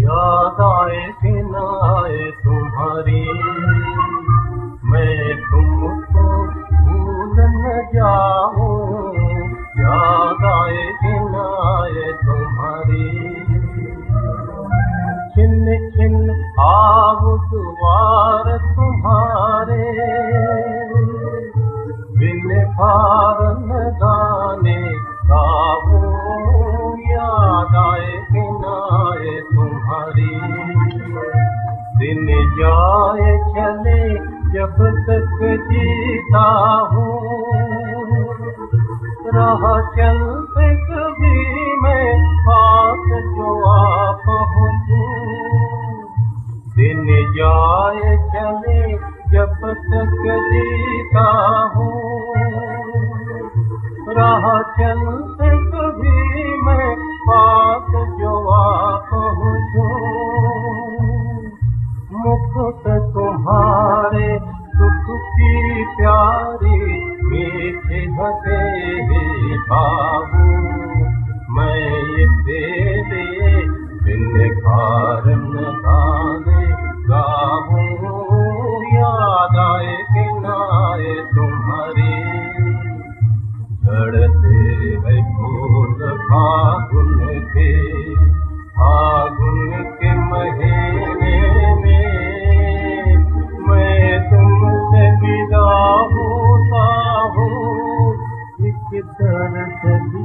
याद आए कि न आए तुम्हारी मैं तुमको भूल न जाऊं। याद आए कि न आए तुम्हारी। छिन छिन आव दिन जाए चले जब तक जीता हूँ। राह चलते कभी मैं पास जो आ पहुँचूं दिन जाए चले जब तक जीता हूँ। चलते प्यारी मीठे हसे बाबू। मैं ये तेरे बिन कारण गाने गाऊं। याद आए कि न आए तुम्हारी। झड़ते है फूल फागुन के। फागुन It's gonna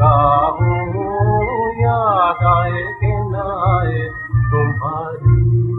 गाऊं याद आए कि न आए तुम्हारी